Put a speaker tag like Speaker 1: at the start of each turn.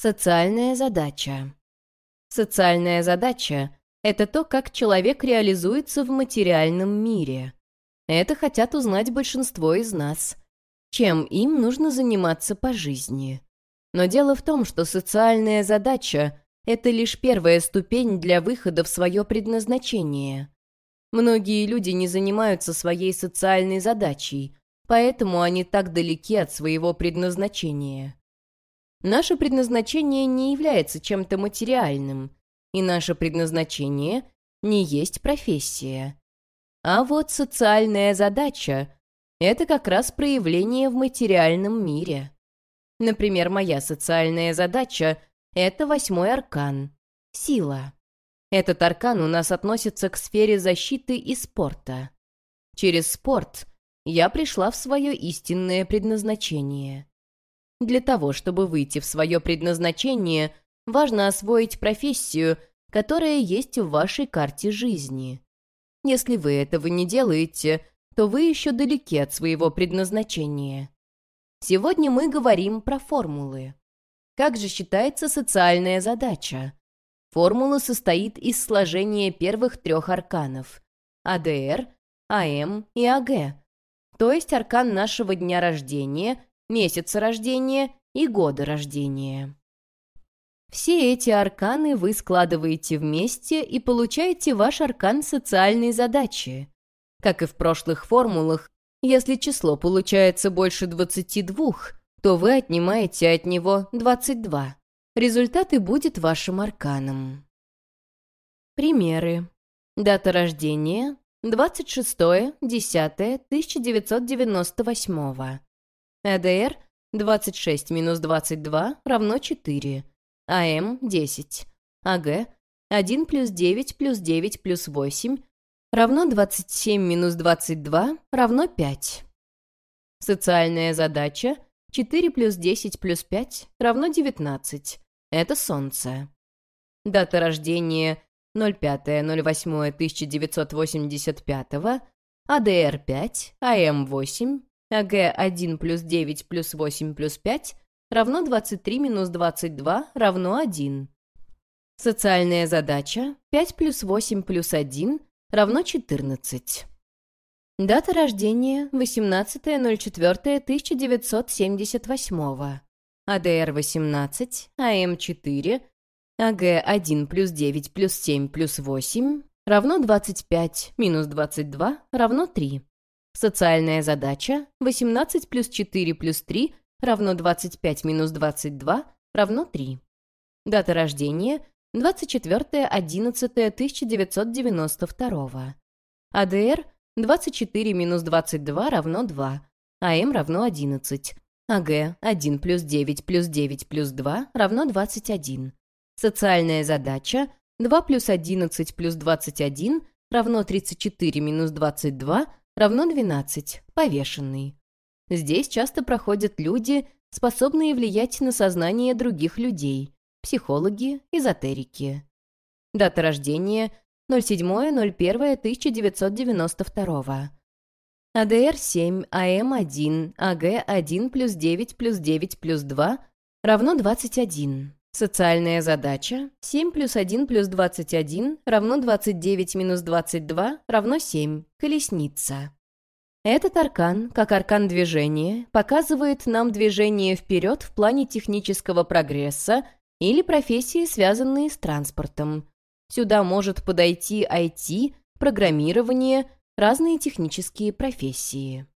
Speaker 1: Социальная задача. Социальная задача — это то, как человек реализуется в материальном мире. Это хотят узнать большинство из нас. Чем им нужно заниматься по жизни. Но дело в том, что социальная задача — это лишь первая ступень для выхода в свое предназначение. Многие люди не занимаются своей социальной задачей, поэтому они так далеки от своего предназначения. Наше предназначение не является чем-то материальным, и наше предназначение не есть профессия. А вот социальная задача — это как раз проявление в материальном мире. Например, моя социальная задача — это восьмой аркан — сила. Этот аркан у нас относится к сфере защиты и спорта. Через спорт я пришла в свое истинное предназначение. Для того, чтобы выйти в свое предназначение, важно освоить профессию, которая есть в вашей карте жизни. Если вы этого не делаете, то вы еще далеки от своего предназначения. Сегодня мы говорим про формулы. Как же считается социальная задача? Формула состоит из сложения первых трех арканов – АДР, АМ и АГ, то есть аркан нашего дня рождения – месяца рождения и года рождения. Все эти арканы вы складываете вместе и получаете ваш аркан социальной задачи. Как и в прошлых формулах, если число получается больше 22, то вы отнимаете от него 22. Результат и будет вашим арканом. Примеры. Дата рождения 26.10.1998. ЭДР 26 минус 22 равно 4. АМ 10. АГ 1 плюс 9 плюс 9 плюс 8 равно 27 минус 22 равно 5. Социальная задача 4 плюс 10 плюс 5 равно 19. Это Солнце. Дата рождения 05.08.1985, АДР 5, АМ 8, АГ 1 плюс 9 плюс 8 плюс 5 равно 23 минус 22 равно 1. Социальная задача 5 плюс 8 плюс 1 равно 14. Дата рождения 18.04.1978. АДР 18, АМ 4, АГ 1 плюс 9 плюс 7 плюс 8 равно 25 минус 22 равно 3. Социальная задача 18 плюс 4 плюс 3 равно 25 минус 22 равно 3. Дата рождения 24.11.1992. АДР 24 минус 22 равно 2. АМ равно 11. АГ 1 плюс 9 плюс 9 плюс 2 равно 21. Социальная задача 2 плюс 11 плюс 21 равно 34 минус 22 равно 12, повешенный. Здесь часто проходят люди, способные влиять на сознание других людей, психологи, эзотерики. Дата рождения 07.01.1992. АДР-7, АМ-1, АГ-1 плюс 9 плюс 9 плюс 2 равно 21. Социальная задача 7 плюс 1 плюс 21 равно 29 минус 22 равно 7. Колесница. Этот аркан, как аркан движения, показывает нам движение вперед в плане технического прогресса или профессии, связанные с транспортом. Сюда может подойти IT, программирование, разные технические профессии.